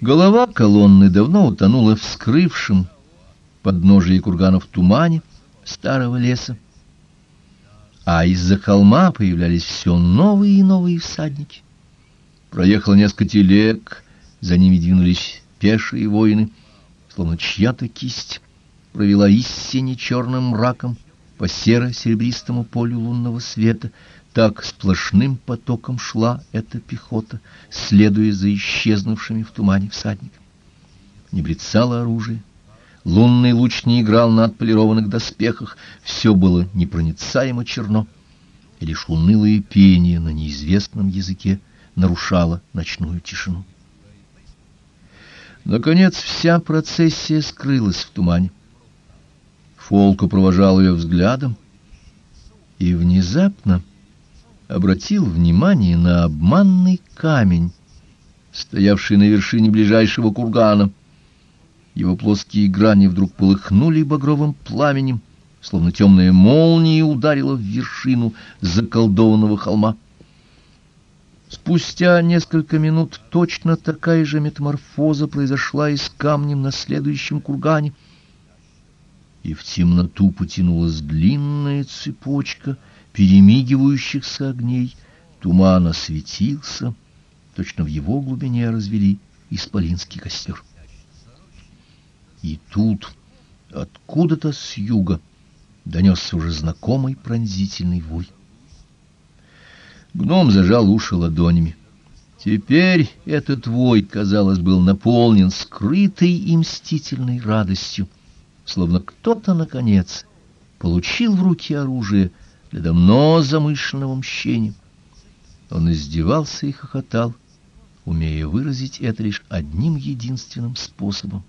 Голова колонны давно утонула в скрывшем подножие курганов тумане старого леса, а из-за холма появлялись все новые и новые всадники. Проехало несколько телег, за ними двинулись пешие воины, словно чья-то кисть провела истине черным мраком по серо-серебристому полю лунного света, так сплошным потоком шла эта пехота, следуя за исчезнувшими в тумане всадниками. Не брецало оружие, лунный луч не играл на отполированных доспехах, все было непроницаемо черно, и лишь унылое пение на неизвестном языке нарушало ночную тишину. Наконец вся процессия скрылась в тумане. Фолку провожал ее взглядом, и внезапно обратил внимание на обманный камень, стоявший на вершине ближайшего кургана. Его плоские грани вдруг полыхнули багровым пламенем, словно темная молния ударила в вершину заколдованного холма. Спустя несколько минут точно такая же метаморфоза произошла и с камнем на следующем кургане, и в темноту потянулась длинная цепочка — перемигивающихся огней, туман осветился, точно в его глубине развели исполинский костер. И тут откуда-то с юга донесся уже знакомый пронзительный вой. Гном зажал уши ладонями. Теперь этот вой, казалось, был наполнен скрытой и мстительной радостью, словно кто-то, наконец, получил в руки оружие — для давно замышленного мщения. Он издевался и хохотал, умея выразить это лишь одним единственным способом.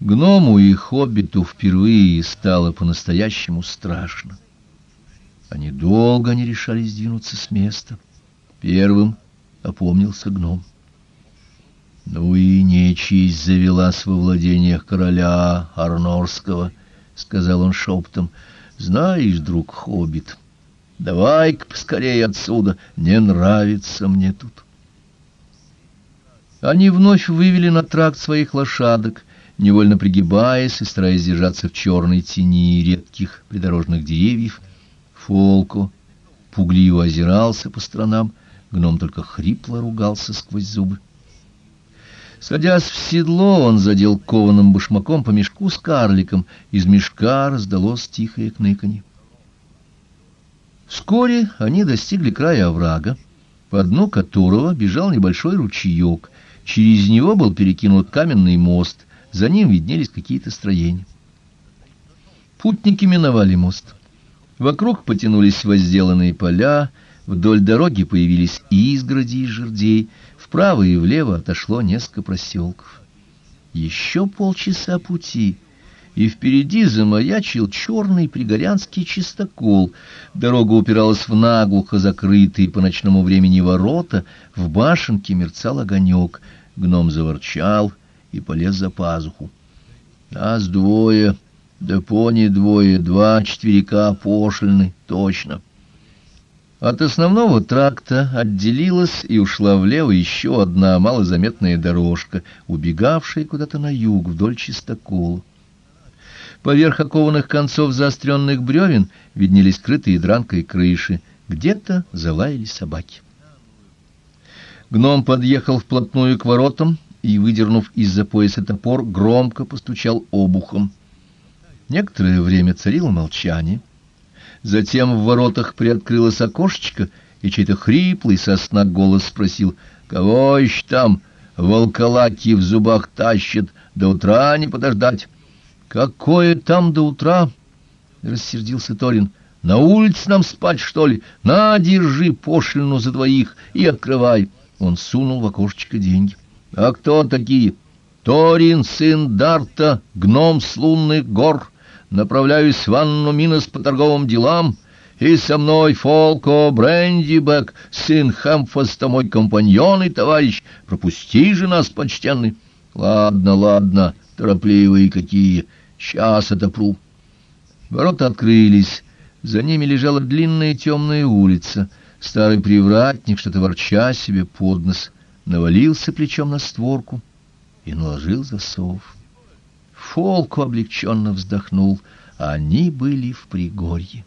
Гному и хоббиту впервые стало по-настоящему страшно. Они долго не решались двинуться с места. Первым опомнился гном. Ну и нечисть завелась во владениях короля Арнорского, — сказал он шепотом, — знаешь, друг хоббит, давай-ка поскорее отсюда, не нравится мне тут. Они вновь вывели на тракт своих лошадок, невольно пригибаясь и стараясь держаться в черной тени редких придорожных деревьев. Фолко пугливо озирался по сторонам, гном только хрипло ругался сквозь зубы. Садясь в седло, он задел кованым башмаком по мешку с карликом. Из мешка раздалось тихое кныканье. Вскоре они достигли края оврага, по дну которого бежал небольшой ручеек. Через него был перекинут каменный мост, за ним виднелись какие-то строения. Путники миновали мост. Вокруг потянулись возделанные поля, вдоль дороги появились изгороди из жердей — Вправо и влево отошло несколько проселков. Еще полчаса пути, и впереди замаячил черный пригорянский чистокол. Дорога упиралась в наглухо закрытые по ночному времени ворота, в башенке мерцал огонек. Гном заворчал и полез за пазуху. Нас двое, да пони двое, два четверика пошлины, точно. — от основного тракта отделилась и ушла влево еще одна малозаметная дорожка, убегавшая куда-то на юг вдоль чистокола. Поверх окованных концов заостренных бревен виднелись крытые дранкой крыши, где-то залаяли собаки. Гном подъехал вплотную к воротам и, выдернув из-за пояса топор, громко постучал обухом. Некоторое время царило молчание — Затем в воротах приоткрылось окошечко, и чей-то хриплый сосна голос спросил, «Кого еще там волколаки в зубах тащат? До утра не подождать». «Какое там до утра?» — рассердился Торин. «На улице нам спать, что ли? На, держи пошлину за двоих и открывай». Он сунул в окошечко деньги. «А кто такие?» «Торин, сын Дарта, гном с лунных гор» направляюсь в Анну Минос по торговым делам, и со мной Фолко Брендибек, сын Хэмфаста, мой компаньон и товарищ. Пропусти же нас, почтенный. Ладно, ладно, торопливые какие, сейчас отопру. Ворота открылись, за ними лежала длинная темная улица. Старый привратник, что-то ворча себе под нос, навалился плечом на створку и наложил засов. Фолку облегченно вздохнул, они были в Пригорье.